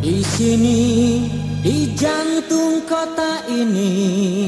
Di sini di jantung kota ini